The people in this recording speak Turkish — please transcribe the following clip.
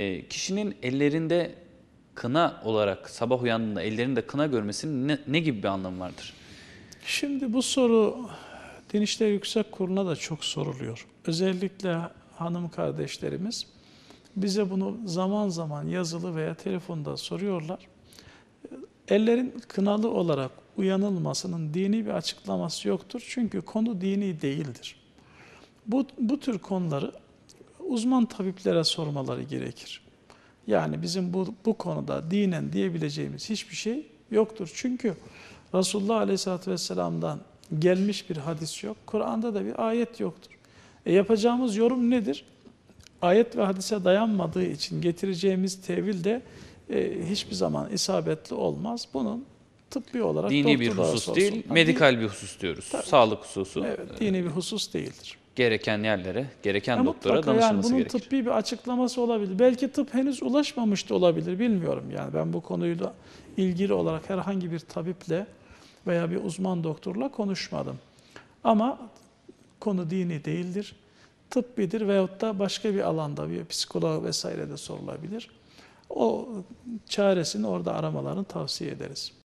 E, kişinin ellerinde kına olarak sabah uyandığında ellerinde kına görmesinin ne, ne gibi bir anlamı vardır? Şimdi bu soru Din İşleri Yüksek Kurulu'na da çok soruluyor. Özellikle hanım kardeşlerimiz bize bunu zaman zaman yazılı veya telefonda soruyorlar. Ellerin kınalı olarak uyanılmasının dini bir açıklaması yoktur. Çünkü konu dini değildir. Bu, bu tür konuları uzman tabiplere sormaları gerekir. Yani bizim bu, bu konuda dinen diyebileceğimiz hiçbir şey yoktur. Çünkü Resulullah Aleyhisselatü Vesselam'dan gelmiş bir hadis yok. Kur'an'da da bir ayet yoktur. E yapacağımız yorum nedir? Ayet ve hadise dayanmadığı için getireceğimiz tevil de e, hiçbir zaman isabetli olmaz. Bunun tıbbi olarak Dini bir husus değil, Ha, medikal bir husus diyoruz. Tabii. Sağlık hususu. Evet, dini bir husus değildir. Gereken yerlere, gereken Ya doktora mutlaka yani danışılması bunun gerekir. tıbbi bir açıklaması olabilir. Belki tıp henüz ulaşmamış da olabilir bilmiyorum yani. Ben bu konuyla ilgili olarak herhangi bir tabiple veya bir uzman doktorla konuşmadım. Ama konu dini değildir. Tıbbidir veyahut da başka bir alanda bir psikolog vesaire de sorulabilir. O çaresini orada aramalarını tavsiye ederiz.